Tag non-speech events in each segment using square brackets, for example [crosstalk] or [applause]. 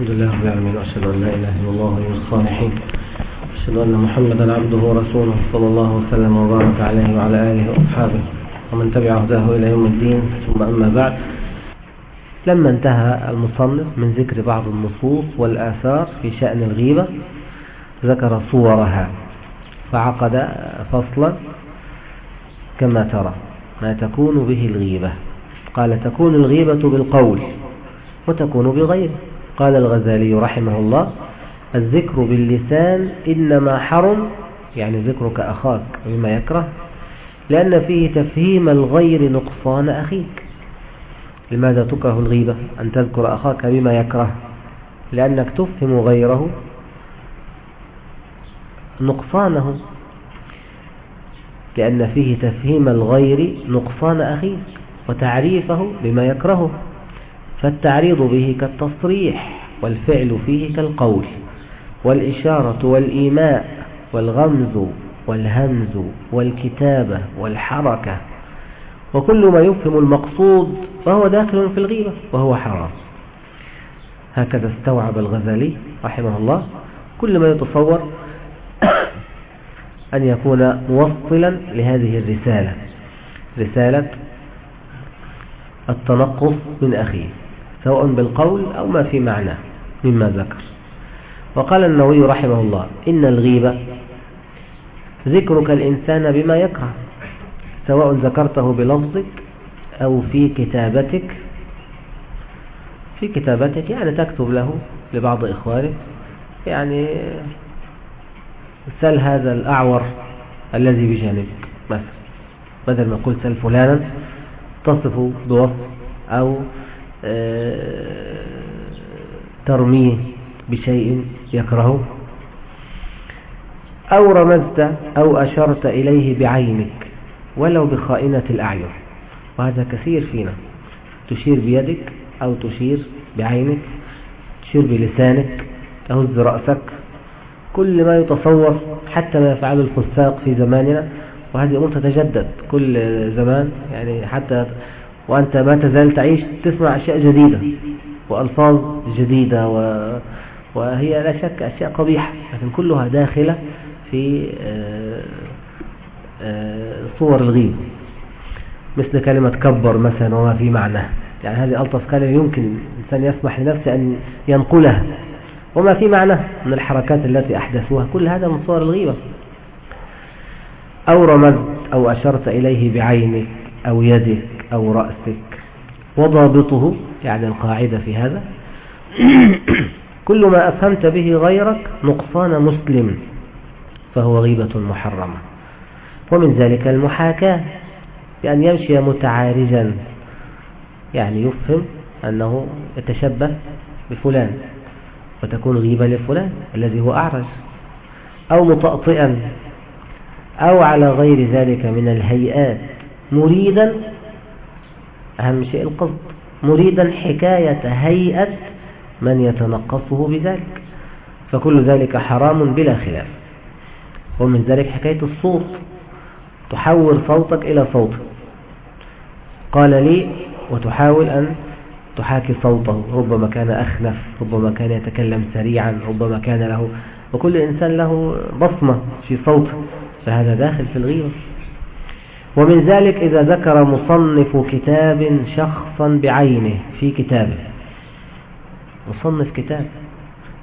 الحمد لله رب العالمين وأشهد أن لا إله إلا الله ولي الصالحين أشهد أن محمدا عبده ورسوله صلى الله وسلم وبارك عليه وعلى آله وأصحابه ومن تبع هداه إلى يوم الدين ثم أما بعد. لما انتهى المصنف من ذكر بعض النصوص والآثار في شأن الغيبة ذكر صورها فعقد فصلا كما ترى ما تكون به الغيبة. قال تكون الغيبة بالقول وتكون بغيره. قال الغزالي رحمه الله الذكر باللسان إنما حرم يعني ذكرك أخاك بما يكره لأن فيه تفهيم الغير نقصان أخيك. لماذا تكره الغيبة؟ أن تذكر أخاك بما يكره. لأنك تفهم غيره نقصانه. لأن فيه تفهيم الغير نقصان أخيك وتعريفه بما يكرهه. فالتعريض به كالتصريح والفعل فيه كالقول والإشارة والإيماء والغمز والهمز والكتابة والحركة وكل ما يفهم المقصود فهو داخل في الغيبة وهو حرام. هكذا استوعب الغزالي رحمه الله كل ما يتصور أن يكون موصلا لهذه الرسالة رسالة التنقص من أخيه. سواء بالقول أو ما في معناه مما ذكر. وقال النووي رحمه الله إن الغيبة ذكرك الإنسان بما يكره سواء ذكرته بلفظك أو في كتابتك في كتابتك يعني تكتب له لبعض إخوانك يعني سل هذا الأعور الذي بجانبك مثلا بدل ما قلت سل فلانا تصف بوصف أو ترميه بشيء يكرهه؟ أو رمزت أو أشرت إليه بعينك ولو بخائنة الأعين. وهذا كثير فينا. تشير بيدك أو تشير بعينك تشير بلسانك تهز رأسك. كل ما يتصور حتى ما يفعله الفساق في زماننا وهذه أمور تتجدد كل زمان. يعني حتى وأنت ما تزال تعيش تسمع أشياء جديدة وألفاظ جديدة و... وهي لا شك أشياء قبيحة لكن كلها داخلة في آه، آه، صور الغيب. مثل كلمة كبر مثلا وما في معناه يعني هذه ألطف كلمة يمكن الإنسان يسمح لنفسه أن ينقلها. وما في معناه من الحركات التي أحدثوها. كل هذا من صور الغيبة. أو رمزت أو أشرت إليه بعينك أو يدك أو رأسك وضابطه يعني القاعدة في هذا. [clears throat] كل ما أفهمت به غيرك نقصان مسلم فهو غيبة محرمة. ومن ذلك المحاكاة بأن يمشي متعارجا يعني يفهم أنه يتشبه بفلان وتكون غيبة لفلان الذي هو أعرج. أو متأطئا أو على غير ذلك من الهيئات مريدا أهم شيء القصد مريدا حكاية هيئة من يتنقصه بذلك. فكل ذلك حرام بلا خلاف. ومن ذلك حكاية الصوت. تحول صوتك إلى صوت قال لي وتحاول أن تحاكي صوته. ربما كان أخنف ربما كان يتكلم سريعا ربما كان له وكل إنسان له بصمة في صوته. فهذا داخل في الغيبة ومن ذلك إذا ذكر مصنف كتاب شخصا بعينه في كتابه. مصنف كتاب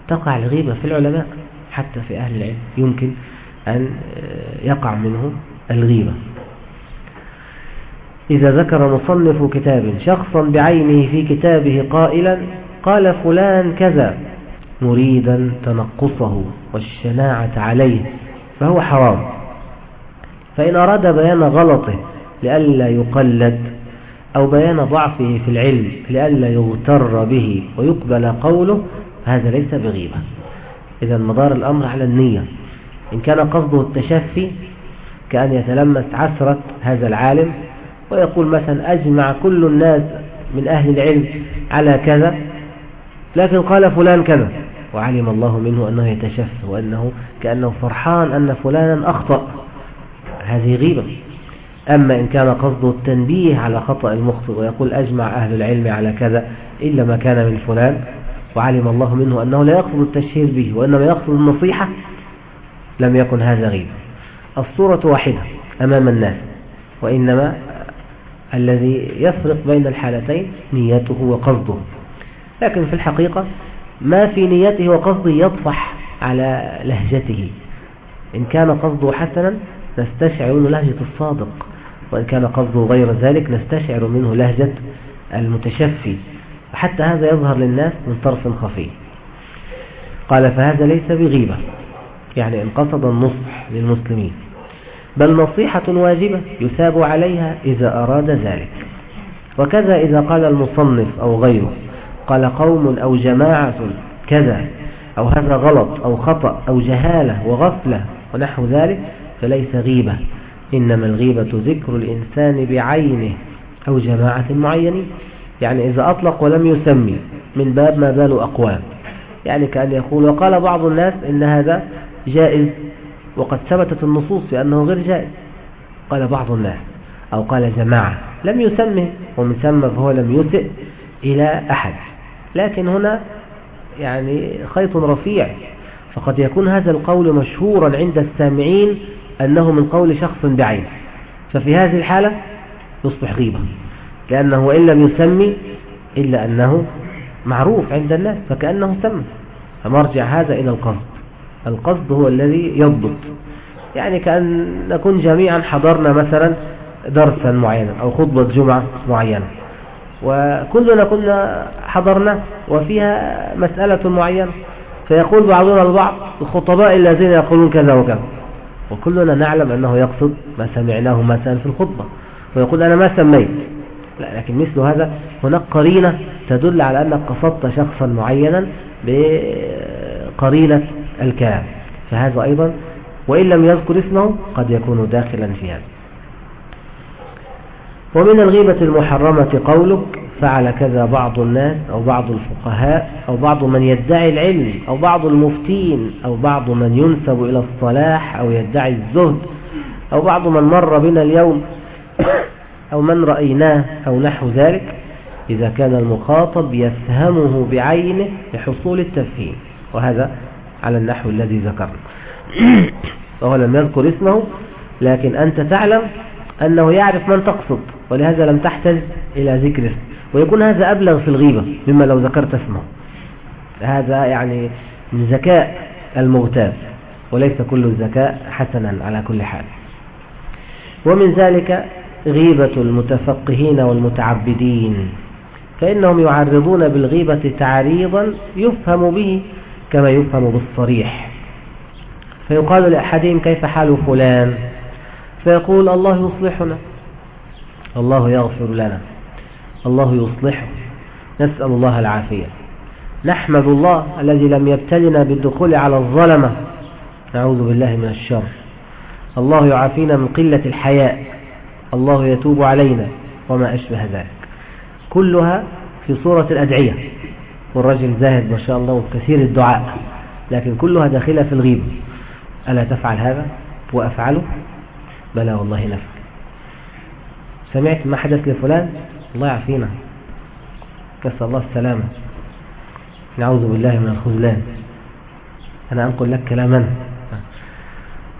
تقع الغيبة في العلماء حتى في أهل العلم. يمكن أن يقع منه الغيبة. إذا ذكر مصنف كتاب شخصا بعينه في كتابه قائلا قال فلان كذا مريدا تنقصه والشناعة عليه فهو حرام. فإن أراد بيان غلطه لئلا يقلد أو بيان ضعفه في العلم لئلا يغتر به ويقبل قوله هذا ليس بغيبة. إذا مدار الأمر على النية. إن كان قصده التشفي كأن يتلمس عسرة هذا العالم ويقول مثلا أجمع كل الناس من أهل العلم على كذا لكن قال فلان كذا وعلم الله منه أنه يتشفى وأنه كأنه فرحان أن فلانا أخطأ. هذه غيبة. أما إن كان قصده التنبيه على خطأ المخطئ ويقول أجمع أهل العلم على كذا إلا ما كان من فلان وعلم الله منه أنه لا يقصد التشهير به وإنما يقصد النصيحة لم يكن هذا غيبة. الصورة واحدة أمام الناس وإنما الذي يفرق بين الحالتين نيته وقصده. لكن في الحقيقة ما في نيته وقصده يطفح على لهجته. إن كان قصده حسنا نستشعر منه لهجة الصادق وإن كان قصده غير ذلك نستشعر منه لهجة المتشفي. وحتى هذا يظهر للناس من طرف خفي. قال فهذا ليس بغيبة. يعني إن قصد النصح للمسلمين. بل نصيحة واجبة يثاب عليها إذا أراد ذلك. وكذا إذا قال المصنف أو غيره قال قوم أو جماعة كذا أو هذا غلط أو خطأ أو جهالة وغفلة ونحو ذلك. فليس غيبة. إنما الغيبة ذكر الإنسان بعينه أو جماعة معينين. يعني إذا أطلق ولم يسمي من باب ما بال أقوام. يعني كأن يقول وقال بعض الناس إن هذا جائز وقد ثبتت النصوص بأنه غير جائز. قال بعض الناس أو قال جماعة لم يسمه ومن ثم فهو لم يسئ إلى أحد. لكن هنا يعني خيط رفيع. فقد يكون هذا القول مشهورا عند السامعين أنه من قول شخص بعينه ففي هذه الحالة يصبح غيبة. لأنه وإن لم يسمي إلا أنه معروف عند الناس فكأنه سمى. فمرجع هذا إلى القصد. القصد هو الذي يضبط. يعني كأن نكون جميعا حضرنا مثلا درسا معينا أو خطبة جمعة معينة. وكلنا كنا حضرنا وفيها مسألة معينة. فيقول بعضنا البعض الخطباء الذين يقولون كذا وكذا. وكلنا نعلم أنه يقصد ما سمعناه مثلا في الخطبة. ويقول أنا ما سميت. لا لكن مثل هذا هناك قرينة تدل على أنك قصدت شخصا معينا بقرينة الكلام. فهذا أيضا وإن لم يذكر اسمه قد يكون داخلا في هذا. ومن الغيبة المحرمة قولك فعل كذا بعض الناس أو بعض الفقهاء أو بعض من يدعي العلم أو بعض المفتين أو بعض من ينسب إلى الصلاح أو يدعي الزهد أو بعض من مر بنا اليوم [coughs] أو من رأيناه أو نحو ذلك إذا كان المخاطب يفهمه بعينه لحصول التفهيم وهذا على النحو الذي ذكرنا [coughs] وهو لم يذكر اسمه لكن أنت تعلم أنه يعرف من تقصد ولهذا لم تحتج إلى ذكر اسمه ويكون هذا أبلغ في الغيبة مما لو ذكرت اسمه. هذا يعني من ذكاء المغتاب وليس كل الذكاء حسنا على كل حال. ومن ذلك غيبة المتفقهين والمتعبدين فإنهم يعرضون بالغيبة تعريضا يفهم به كما يفهم بالصريح. فيقال لأحدهم كيف حال فلان؟ فيقول الله يصلحنا. الله يغفر لنا. الله يصلحه. نسأل الله العافية. نحمد الله الذي لم يبتلنا بالدخول على الظلمة. نعوذ بالله من الشر. الله يعافينا من قلة الحياء. الله يتوب علينا وما أشبه ذلك. كلها في صورة الأدعية. والرجل زاهد ما شاء الله وكثير الدعاء. لكن كلها داخلة في الغيب ألا تفعل هذا؟ وأفعله؟ بلى والله نفعل سمعت ما حدث لفلان؟ الله يعافينا. كسر الله السلامة. نعوذ بالله من الخذلان. أنا أنقل لك كلاما.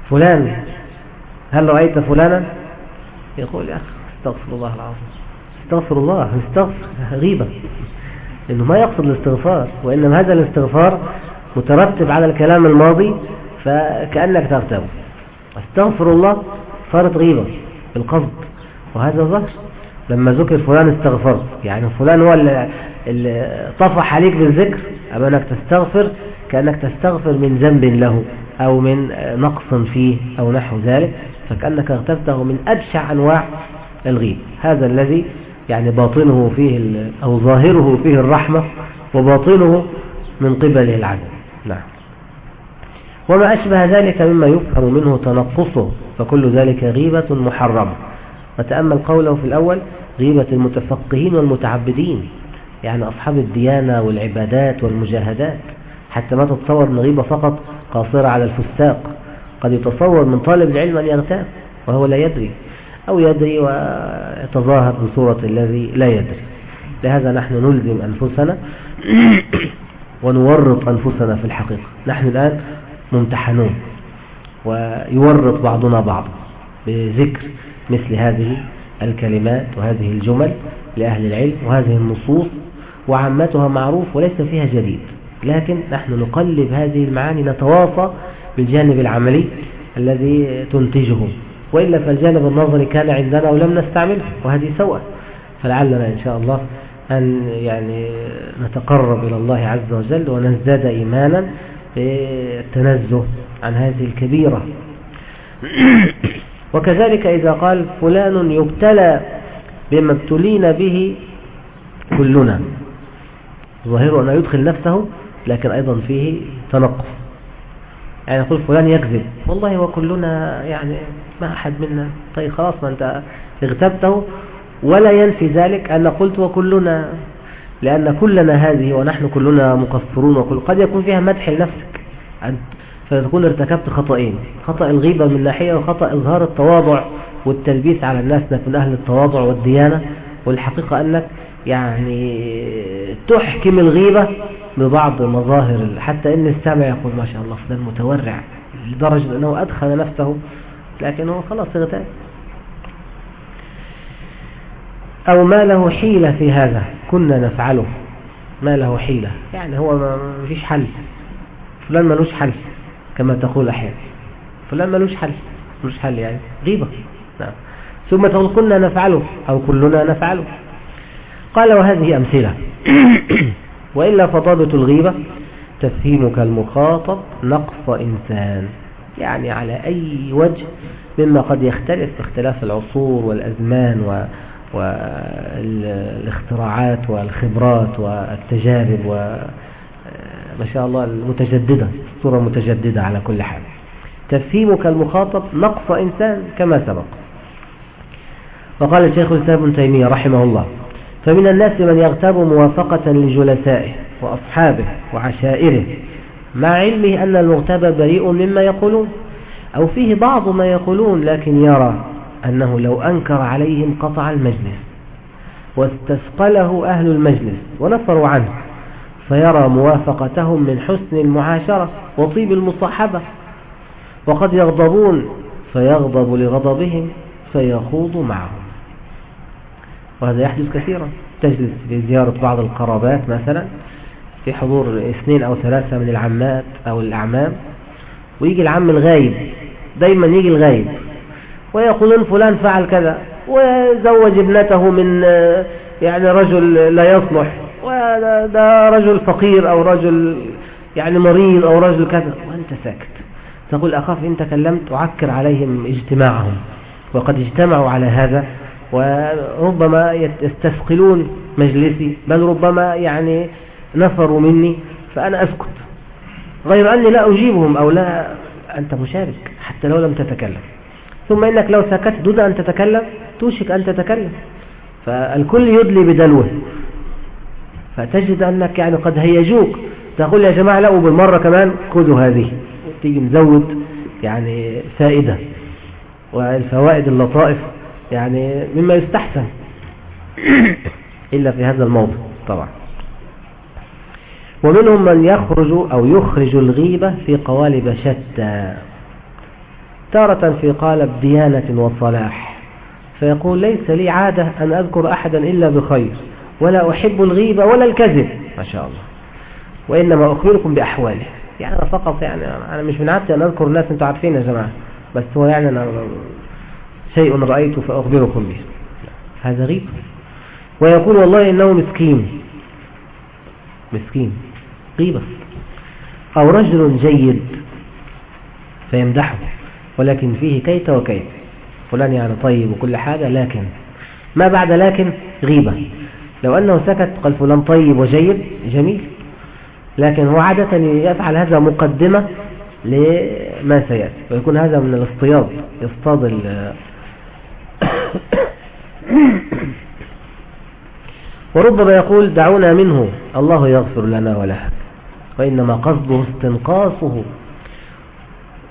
فلان هل رأيت فلانا؟ يقول يا أخي استغفر الله العظيم. استغفر الله استغفر. غيبة. لأنه ما يقصد الاستغفار وإنما هذا الاستغفار مترتب على الكلام الماضي فكأنك تغتاب. استغفر الله صارت غيبة بالقصد وهذا ظهر لما ذكر فلان استغفر يعني فلان هو اللي طفح عليك بالذكر. أما أنك تستغفر كأنك تستغفر من ذنب له أو من نقص فيه أو نحو ذلك. فكأنك أغتبته من أبشع أنواع الغيب. هذا الذي يعني باطنه فيه أو ظاهره فيه الرحمة وباطنه من قبله العذاب نعم. وما أشبه ذلك مما يفهم منه تنقصه فكل ذلك غيبة محرمة. وتأمل قوله في الأول غيبة المتفقهين والمتعبدين يعني أصحاب الديانة والعبادات والمجاهدات. حتى ما تتصور أن غيبة فقط قاصرة على الفساق قد يتصور من طالب العلم أن يغتاب وهو لا يدري أو يدري ويتظاهر بصورة الذي لا يدري. لهذا نحن نلزم أنفسنا [coughs] ونورط أنفسنا في الحقيقة. نحن الآن ممتحنون ويورط بعضنا بعضا بذكر مثل هذه الكلمات وهذه الجمل لأهل العلم وهذه النصوص وعمتها معروف وليس فيها جديد لكن نحن نقلب هذه المعاني نتواصى بالجانب العملي الذي تنتجه وإلا فالجانب النظري كان عندنا ولم نستعمله وهذه سوء فلعلنا إن شاء الله أن يعني نتقرب إلى الله عز وجل ونزداد إيمانا بالتنزه عن هذه الكبيرة. [clears throat] وكذلك إذا قال فلان يبتلى بما ابتلينا به كلنا. ظاهره أنه يدخل نفسه لكن أيضا فيه تنقص. يعني يقول فلان يكذب. والله وكلنا يعني ما أحد منا. طيب خلاص ما أنت اغتبته. ولا ينفي ذلك أن قلت وكلنا. لأن كلنا هذه ونحن كلنا مقصرون وكل قد يكون فيها مدح لنفسك. فتكون ارتكبت خطأين خطأ الغيبة من ناحية وخطأ إظهار التواضع والتلبيس على الناس نكون أهل التواضع والديانة. والحقيقة أنك يعني تحكم الغيبة ببعض مظاهر حتى إن السامع يقول ما شاء الله فلان متورع لدرجة أنه أدخل نفسه. لكنه خلاص اغتاب. أو ما له حيلة في هذا. كنا نفعله. ما له حيلة. يعني هو ما فيش حل. فلان ملوش حل كما تقول أحيانا. فلان ملوش حل ملوش حل يعني. غيبة. نعم. ثم تقول كنا نفعله أو كلنا نفعله. قال وهذه أمثلة. [coughs] وإلا فضابط الغيبة تفهيمك المخاطب نقص إنسان. يعني على أي وجه مما قد يختلف باختلاف العصور والأزمان والاختراعات والخبرات والتجارب وما شاء الله المتجددة الصورة متجددة على كل حال. تفهيمك المخاطب نقص إنسان كما سبق. وقال الشيخ الإسلام ابن تيمية رحمه الله فمن الناس من يغتاب موافقة لجلسائه وأصحابه وعشائره مع علمه أن المغتاب بريء مما يقولون أو فيه بعض ما يقولون لكن يرى أنه لو أنكر عليهم قطع المجلس واستثقله أهل المجلس ونفروا عنه فيرى موافقتهم من حسن المعاشرة وطيب المصاحبة. وقد يغضبون فيغضب لغضبهم فيخوض معهم. وهذا يحدث كثيرا. تجلس لزيارة بعض القرابات مثلا في حضور اثنين أو ثلاثة من العمات أو الأعمام ويجي العم الغايب دايما يجي الغايب. ويقولون فلان فعل كذا وزوج ابنته من يعني رجل لا يصلح وده رجل فقير أو رجل يعني مريض أو رجل كذا. وأنت ساكت. تقول أخاف إن تكلمت أعكر عليهم اجتماعهم وقد اجتمعوا على هذا وربما يستثقلون مجلسي بل ربما يعني نفروا مني فأنا أسكت. غير أني لا أجيبهم أو لا أنت مشارك حتى لو لم تتكلم. ثم إنك لو سكت دون أن تتكلم توشك أن تتكلم. فالكل يدلي بدلوه. فتجد أنك يعني قد هيجوك. تقول يا جماعة لا وبالمرة كمان خذوا هذه. تيجي مزود يعني فائدة. والفوائد اللطائف يعني مما يستحسن. [coughs] إلا في هذا الموضوع طبعا. ومنهم من يخرج أو يخرج الغيبة في قوالب شتى. تارة في قالب ديانة وصلاح فيقول ليس لي عادة أن أذكر أحدا إلا بخير ولا أحب الغيبة ولا الكذب. ما شاء الله. وإنما أخبركم بأحواله. يعني أنا فقط يعني أنا مش من عادتي أن أذكر الناس أنتوا عارفين يا جماعة. بس هو يعني أنا شيء رأيت فأخبركم به. هذا غيب. ويقول والله إنه مسكين. مسكين. غيبة. أو رجل جيد. فيمدحه. ولكن فيه كيت وكيت فلان يعني طيب وكل حاجة لكن ما بعد لكن غيبة. لو أنه سكت قال فلان طيب وجيد جميل. لكن هو عادة يفعل هذا مقدمة لما سيأتي ويكون هذا من الاصطياد يصطاد [coughs] وربما يقول دعونا منه الله يغفر لنا وله وإنما قصده استنقاصه.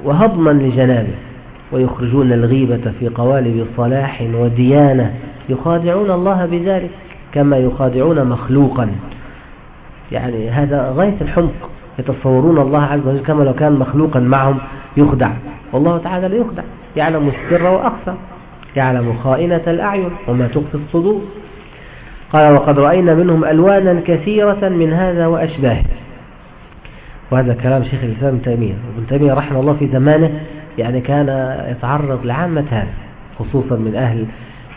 وهضما لجنابه ويخرجون الغيبة في قوالب صلاح وديانة يخادعون الله بذلك كما يخادعون مخلوقا. يعني هذا غاية الحمق يتصورون الله عز وجل كما لو كان مخلوقا معهم يخدع. والله تعالى لا يخدع يعلم السر وأخفى يعلم خائنة الأعين وما تخفي الصدور. قال وقد رأينا منهم ألوانا كثيرة من هذا وأشباهه. وهذا كلام شيخ الإسلام ابن تيمية. ابن تيمية رحمه الله في زمانه يعني كان يتعرض لعامة هذا خصوصا من أهل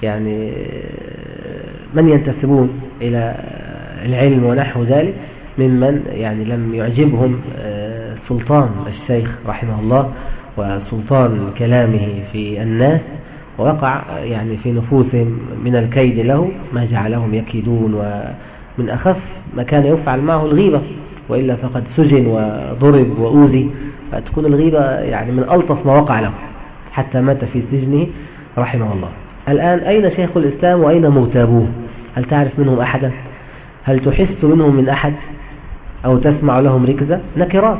يعني من ينتسبون إلى العلم ونحو ذلك ممن يعني لم يعجبهم آه، سلطان الشيخ رحمه الله وسلطان كلامه في الناس ووقع يعني في نفوسهم من الكيد له ما جعلهم يكيدون ومن أخف ما كان يفعل معه الغيبة. وإلا فقد سجن وضرب وأوذي فتكون الغيبة يعني من ألطف ما وقع له حتى مات في سجنه رحمه الله. الآن أين شيخ الإسلام وأين موتابوه؟ هل تعرف منهم أحدا؟ هل تحس منهم من أحد؟ أو تسمع لهم ركزة؟ نكرات.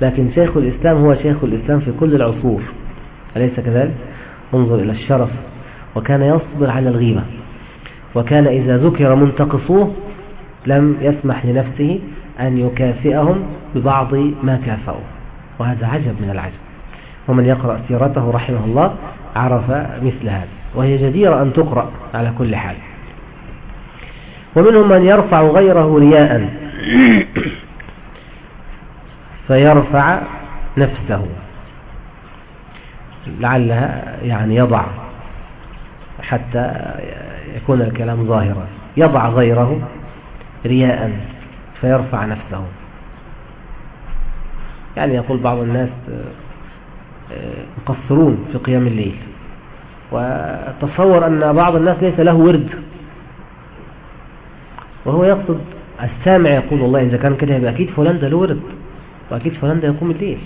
لكن شيخ الإسلام هو شيخ الإسلام في كل العصور. أليس كذلك؟ انظر إلى الشرف وكان يصبر على الغيبة وكان إذا ذكر منتقصوه لم يسمح لنفسه أن يكافئهم ببعض ما كافأوا. وهذا عجب من العجب. ومن يقرأ سيرته رحمه الله عرف مثل هذا. وهي جديرة أن تقرأ على كل حال. ومنهم من يرفع غيره رياء. [clears throat] فيرفع نفسه. لعلها يعني يضع حتى يكون الكلام ظاهرا. يضع غيره رياء. فيرفع نفسه. يعني يقول بعض الناس مقصرون في قيام الليل. وتصور أن بعض الناس ليس له ورد. وهو يقصد السامع يقول والله إذا كان كده أكيد فلان ده له ورد وأكيد فلان ده يقوم الليل.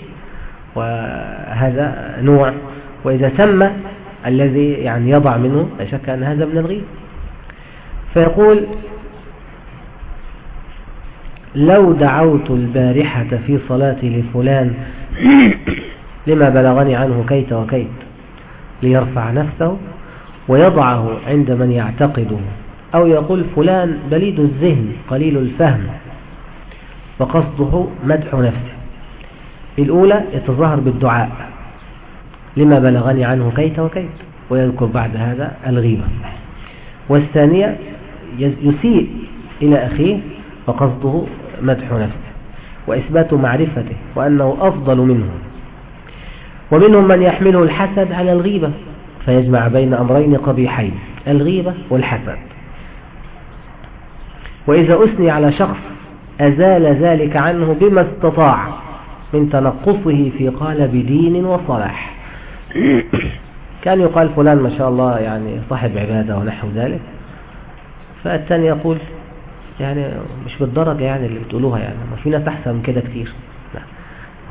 وهذا نوع. وإذا تم الذي يعني يضع منه لا شك أن هذا من الغيب. فيقول لو دعوت البارحة في صلاتي لفلان [clears throat] لما بلغني عنه كيت وكيت ليرفع نفسه ويضعه عند من يعتقده أو يقول فلان بليد الذهن قليل الفهم وقصده مدح نفسه. الأولى يتظاهر بالدعاء لما بلغني عنه كيت وكيت ويذكر بعد هذا الغيبة. والثانية يسيء إلى أخيه وقصده مدح نفسه وإثبات معرفته وأنه أفضل منه ومنهم من يحمله الحسد على الغيبة فيجمع بين أمرين قبيحين الغيبة والحسد. وإذا أثني على شخص أزال ذلك عنه بما استطاع من تنقصه في قالب دين وصلاح. [coughs] كان يقال فلان ما شاء الله يعني صاحب عبادة ونحو ذلك. فالثاني يقول يعني مش بالدرجة يعني اللي بتقولوها يعني ما في ناس أحسن من كده كتير. لا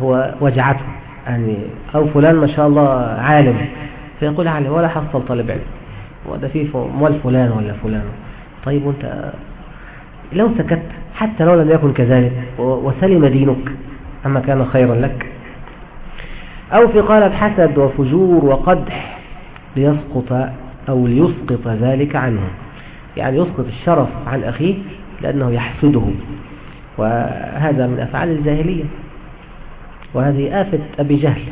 هو وجعته. يعني أو فلان ما شاء الله عالم. فيقول عالم ولا حصل طالب علم. وده فيه مال فلان ولا فلان. طيب وأنت لو سكت حتى لو لم يكن كذلك وسلم دينك أما كان خيرا لك. أو في قالب حسد وفجور وقدح ليسقط أو ليسقط ذلك عنه. يعني يسقط الشرف عن أخيه لأنه يحسده. وهذا من أفعال الجاهلية. وهذه آفة أبي جهل.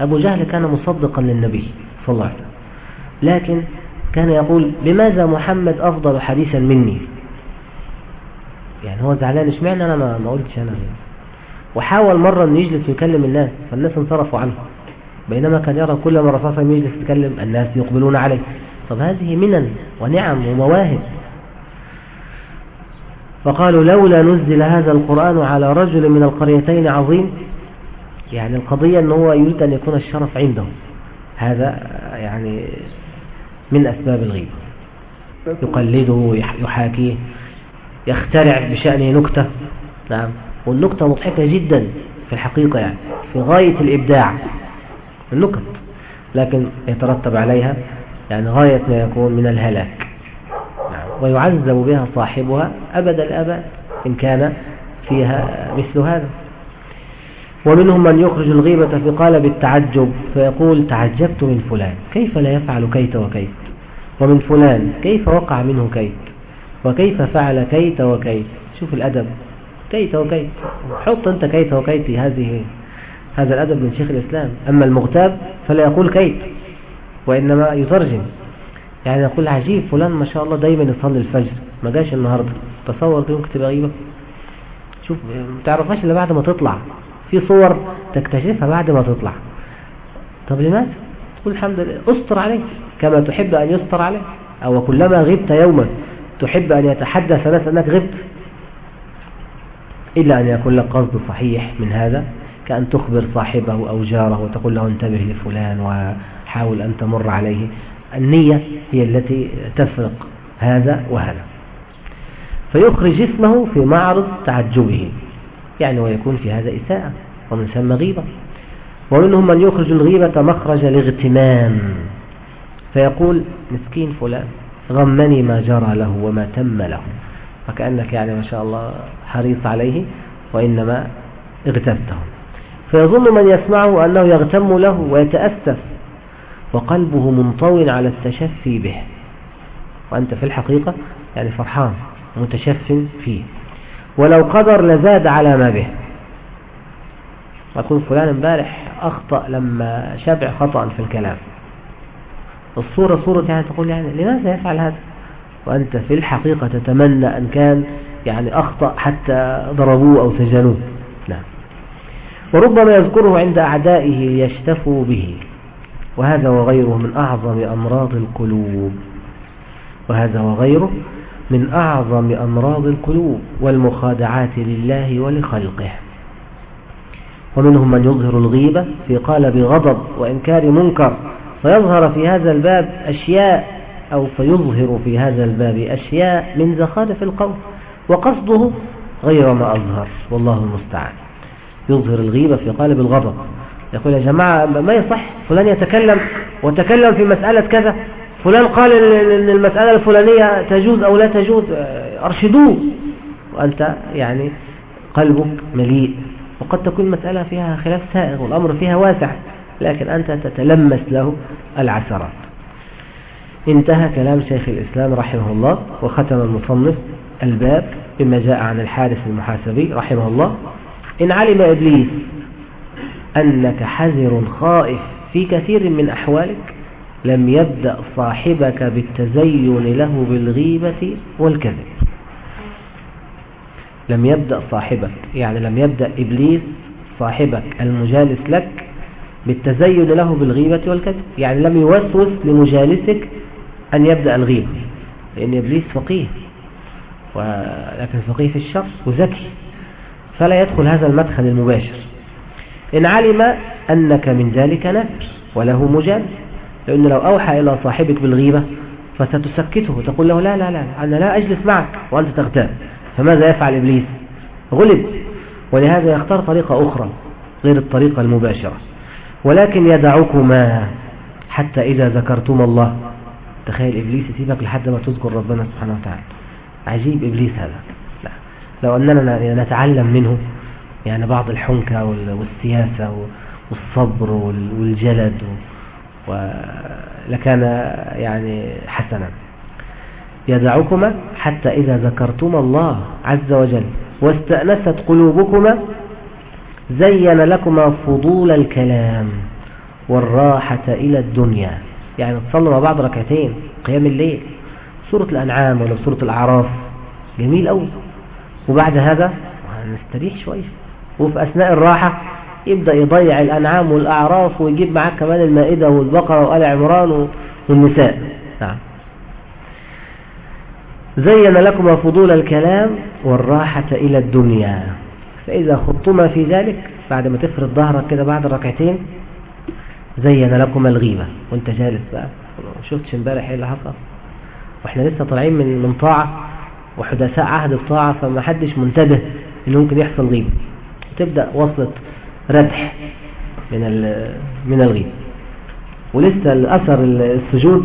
أبو جهل كان مصدقا للنبي صلى الله عليه وسلم. لكن كان يقول لماذا محمد أفضل حديثا مني؟ يعني هو زعلان اشمعنى أنا ما قلتش أنا؟ وحاول مرة أن يجلس ويكلم الناس فالناس انصرفوا عنه. بينما كان يرى كل مرة صافا يجلس يتكلم الناس يقبلون عليه طب هذه منن ونعم ومواهب. فقالوا لولا نزل هذا القرآن على رجل من القريتين عظيم يعني القضية أنه هو يريد أن يكون الشرف عنده. هذا يعني من أسباب الغيب. يقلده يحاكيه يخترع بشأنه نكتة. نعم. والنكتة مضحكة جدا في الحقيقة يعني في غاية الإبداع. النكت لكن يترتب عليها يعني غاية ما يكون من الهلاك. ويعذب بها صاحبها أبد الأبد إن كان فيها مثل هذا. ومنهم من يخرج الغيبة في قالب التعجب فيقول تعجبت من فلان كيف لا يفعل كيت وكيت؟ ومن فلان كيف وقع منه كيت؟ وكيف فعل كيت وكيت؟ شوف الأدب كيت وكيت حط أنت كيت وكيت هذه هذا الأدب من شيخ الإسلام. أما المغتاب فلا يقول كيت وإنما يترجم. يعني يقول عجيب فلان ما شاء الله دايما يصلي الفجر ما جاش النهاردة. تصور دي ممكن تبقى غيبة شوف ما تعرفهاش إلا بعد ما تطلع. في صور تكتشفها بعد ما تطلع. طب لماذا تقول الحمد لله. استر عليه كما تحب أن يستر عليه أو كلما غبت يوما تحب أن يتحدث الناس أنك غبت. إلا أن يكون لك قصد صحيح من هذا كأن تخبر صاحبه أو جاره وتقول له انتبه لفلان وحاول أن تمر عليه. النية هي التي تفرق هذا وهذا. فيخرج اسمه في معرض تعجبه يعني ويكون في هذا إساءة ومن ثم غيبة. ومنهم من يخرج الغيبة مخرج الاغتمام. فيقول مسكين فلان غمني ما جرى له وما تم له. وكأنك يعني ما شاء الله حريص عليه وإنما اغتبته فيظن من يسمعه أنه يغتم له ويتأسف. وقلبه منطوي على التشفي به. وأنت في الحقيقة يعني فرحان متشف فيه. ولو قدر لزاد على ما به. أقول فلان امبارح أخطأ لما شبع خطأ في الكلام. الصورة صورة يعني تقول يعني لماذا يفعل هذا؟ وأنت في الحقيقة تتمنى أن كان يعني أخطأ حتى ضربوه أو سجنوه. نعم. وربما يذكره عند أعدائه يشتفوا به. وهذا وغيره من أعظم أمراض القلوب. وهذا وغيره من أعظم أمراض القلوب والمخادعات لله ولخلقه. ومنهم من يظهر الغيبة في قالب غضب وإنكار منكر فيظهر في هذا الباب أشياء أو فيظهر في هذا الباب أشياء من زخارف القول وقصده غير ما أظهر والله المستعان. يظهر الغيبة في قالب الغضب يقول يا جماعة ما يصح فلان يتكلم وتكلم في مسألة كذا. فلان قال إن المسألة الفلانية تجوز أو لا تجوز أرشدوه. وأنت يعني قلبك مليء. وقد تكون مسألة فيها خلاف سائغ والأمر فيها واسع لكن أنت تتلمس له العثرات. انتهى كلام شيخ الإسلام رحمه الله وختم المصنف الباب بما جاء عن الحارث المحاسبي رحمه الله. إن علم إبليس أنك حذر خائف في كثير من أحوالك لم يبدأ صاحبك بالتزين له بالغيبة والكذب. لم يبدأ صاحبك يعني لم يبدأ إبليس صاحبك المجالس لك بالتزين له بالغيبة والكذب. يعني لم يوسوس لمجالسك أن يبدأ الغيبة لأن إبليس فقيه ولكن فقيه في الشر وذكي. فلا يدخل هذا المدخل المباشر. إن علم أنك من ذلك نفر وله مجالس لأنه لو أوحى إلى صاحبك بالغيبة فستسكته وتقول له لا لا لا أنا لا أجلس معك وأنت تغتاب. فماذا يفعل إبليس؟ غلب. ولهذا يختار طريقة أخرى غير الطريقة المباشرة. ولكن يدعكما حتى إذا ذكرتم الله. تخيل إبليس يسيبك لحد ما تذكر ربنا سبحانه وتعالى. عجيب إبليس هذا. لا. لو أننا نتعلم منه يعني بعض الحنكة والسياسة والصبر والجلد ولكان يعني حسنا. يدعكما حتى إذا ذكرتما الله عز وجل واستأنست قلوبكما زين لكما فضول الكلام والراحة إلى الدنيا. يعني تصلوا مع بعض ركعتين قيام الليل. سورة الأنعام ولا سورة الأعراف؟ جميل أوي. وبعد هذا نستريح شوية. وفي أثناء الراحة يبدأ يضيع الأنعام والأعراف ويجيب معاك كمان المائدة والبقرة وآل عمران والنساء. نعم. زين لكم فضول الكلام والراحة إلى الدنيا. فإذا خضتما في ذلك بعد ما تفرد ظهرك كده بعد ركعتين زين لكم الغيبة. وأنت جالس بقى شفتش امبارح إيه اللي حصل؟ وإحنا لسه طالعين من من طاعة وحدثاء عهد الطاعة فما حدش منتبه ان ممكن يحصل غيبة. تبدأ وصلت ردح من من الغيبة ولسه الأثر السجود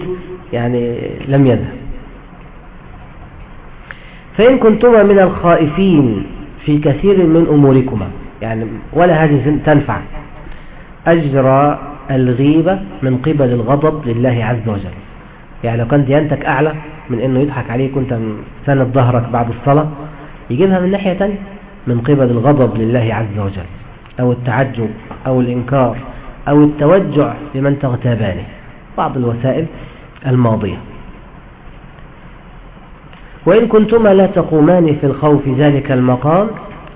يعني لم يذهب. فإن كنتما من الخائفين في كثير من أموركما يعني ولا هذه تنفع. أجرى الغيبة من قبل الغضب لله عز وجل. يعني لو كان ديانتك أعلى من أنه يضحك عليك وأنت سند ظهرك بعد الصلاة يجيبها من ناحية تانية. من قبل الغضب لله عز وجل أو التعجب أو الإنكار أو التوجع لمن تغتابانه. بعض الوسائل الماضية. وإن كنتما لا تقومان في الخوف ذلك المقام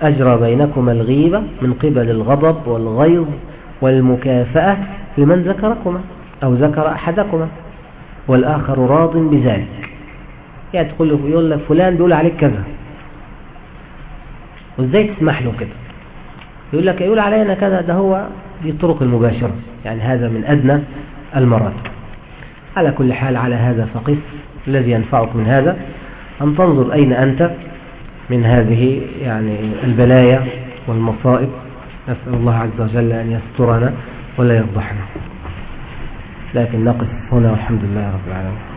أجرى بينكما الغيبة من قبل الغضب والغيظ والمكافأة لمن ذكركما أو ذكر أحدكما والآخر راض بذلك. له يقول لك فلان بيقول عليك كذا. وازاي تسمح له كده؟ يقول لك يقول علينا كذا ده هو دي الطرق المباشرة. يعني هذا من أدنى المراتب. على كل حال على هذا فقس الذي ينفعك من هذا. أن تنظر أين أنت من هذه يعني البلايا والمصائب؟ نسأل الله عز وجل أن يسترنا ولا يفضحنا لكن نقف هنا والحمد لله رب العالمين.